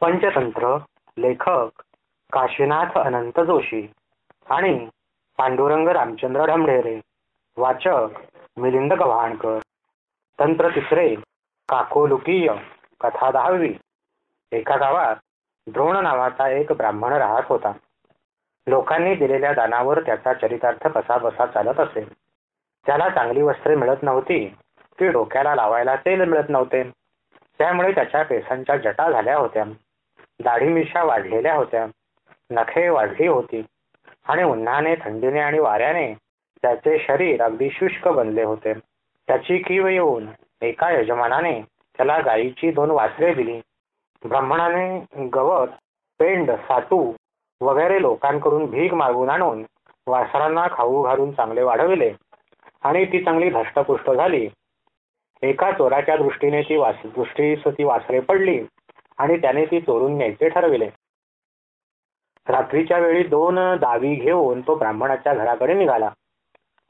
पंचतंत्र लेखक काशीनाथ अनंत जोशी आणि पांडुरंग रामचंद्र ढमढेरे वाचक मिलिंद गव्हाणकर. तंत्र तिसरे काकोलुकीय कथा दहावी. एका गावात द्रोण नावाचा एक ब्राह्मण राहत होता. लोकांनी दिलेल्या दानावर त्याचा चरितार्थ कसा बसा चालत असे. त्याला चांगली वस्त्रे मिळत नव्हती. की डोक्याला लावायला तेल मिळत नव्हते. त्यामुळे त्याच्या केसांच्या जटा झाल्या होत्या. दाढीमिशा वाढलेल्या होत्या. नखे वाढली होती. आणि उन्हाने थंडीने आणि वाऱ्याने त्याचे शरीर अगदी शुष्क बनले होते. त्याची कीव येऊन एका यजमानाने त्याला गायीची दोन वासरे दिली. ब्राह्मणाने गवत पेंड सातू वगैरे लोकांकडून भीक मागून आणून वासरांना खाऊ घालून चांगले वाढविले. आणि ती चांगली धष्टपुष्ट झाली. एका चोराच्या दृष्टीने ती वास दृष्टीस ती वासरे पडली. आणि त्याने ती चोरून न्यायचे ठरविले. रात्रीच्या वेळी दोन दावी घेऊन तो ब्राह्मणाच्या घराकडे निघाला.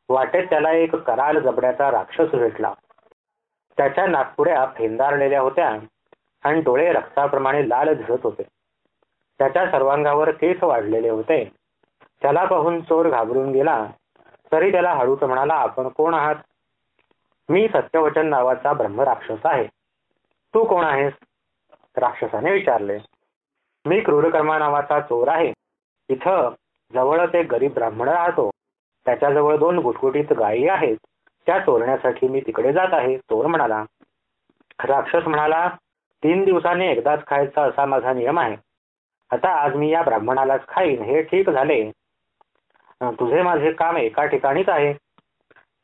वाटेत त्याला एक कराल जबड्याचा राक्षस भेटला. त्याच्या नागपुड्या फेंदारलेल्या होत्या आणि डोळे रक्ताप्रमाणे लाल दिसत होते. त्याच्या सर्वांगावर केस वाढलेले होते. त्याला पाहून चोर घाबरून गेला. तरी त्याला हळूच म्हणाला आपण कोण आहात? मी सत्यवचन नावाचा ब्रह्मराक्षस आहे. तू कोण आहेस? राक्षसाने विचारले मी क्रूरकर्मा नावाचा चोर आहे. इथं जवळच एक गरीब ब्राह्मण राहतो. त्याच्याजवळ दोन गुटगुटीत गायी आहेत. त्या चोरण्यासाठी मी तिकडे जात आहे. चोर म्हणाला राक्षस म्हणाला तीन दिवसांनी एकदाच खायचा असा माझा नियम आहे. आता आज मी या ब्राह्मणालाच खाईन. हे ठीक झाले. तुझे माझे काम एका ठिकाणीच आहे.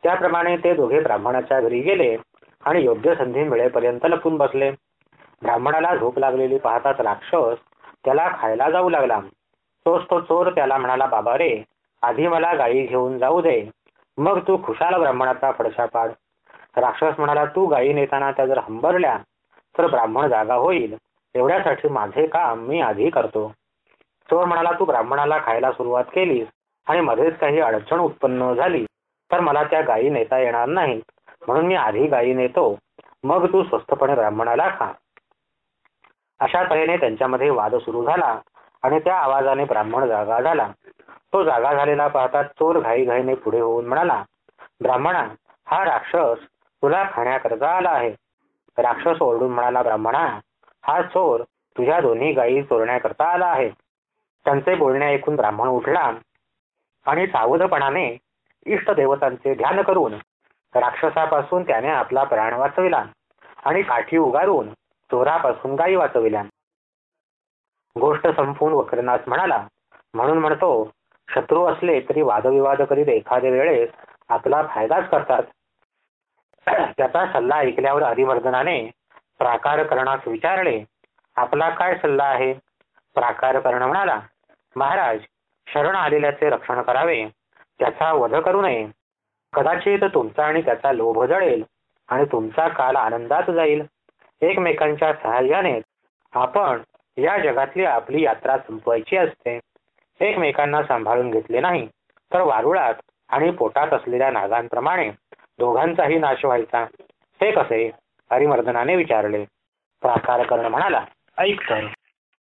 त्याप्रमाणे ते दोघे ब्राह्मणाच्या घरी गेले आणि योग्य संधी मिळेपर्यंत लपून बसले. ब्राह्मणाला झोप लागलेली पाहताच राक्षस त्याला खायला जाऊ लागला. तोच तो चोर त्याला म्हणाला बाबा रे आधी मला गायी घेऊन जाऊ दे. मग तू खुशाल ब्राह्मणाचा फडशा पाड राक्षस म्हणाला तू गायी नेताना त्या जर हंबरल्या तर ब्राह्मण जागा होईल. एवढ्यासाठी माझे काम मी आधी करतो. चोर म्हणाला तू ब्राह्मणाला खायला सुरुवात केलीस आणि मध्येच काही अडचण उत्पन्न झाली तर मला त्या गायी नेता येणार नाही म्हणून मी आधी गायी नेतो. मग तू स्वस्तपणे ब्राह्मणाला खा. अशा तऱ्हेने त्यांच्यामध्ये वाद सुरू झाला आणि त्या आवाजाने ब्राह्मण जागा झाला. तो जागा झालेला पाहता चोर घाईघाईने पुढे होऊन म्हणाला ब्राह्मणा हा राक्षस तुला खाण्याकरता आला आहे. राक्षस ओरडून म्हणाला ब्राह्मणा हा चोर तुझ्या दोन्ही गायी चोरण्याकरता आला आहे. त्यांचे बोलणे ऐकून ब्राह्मण उठला आणि सावधपणाने इष्ट देवतांचे ध्यान करून राक्षसापासून त्याने आपला प्राण वाचविला आणि काठी उगारून चोरापासून गायी वाचविल्या. गोष्ट संपवून वक्रनाथ म्हणाला म्हणून म्हणतो शत्रू असले तरी वादविवाद करीत एखाद्या वेळेस आपला फायदाच करतात. त्याचा सल्ला ऐकल्यावर हरिवर्धनाने प्राकार करण्यास विचारले आपला काय सल्ला आहे? प्राकार कर्ण म्हणाला महाराज शरण आलेल्याचे रक्षण करावे त्याचा वध करू नये. कदाचित तुमचा आणि त्याचा लोभ जळेल आणि तुमचा काल आनंदात जाईल. एकमेकांच्या सहाय्याने आपण या जगातली आपली यात्रा संपवायची असते. एकमेकांना सांभाळून घेतले नाही तर वारुळात आणि पोटात असलेल्या नागांप्रमाणे दोघांचाही नाश व्हायचा. हे कसे? हरिमर्दनाने विचारले. प्राकार कर्ण म्हणाला ऐक तर.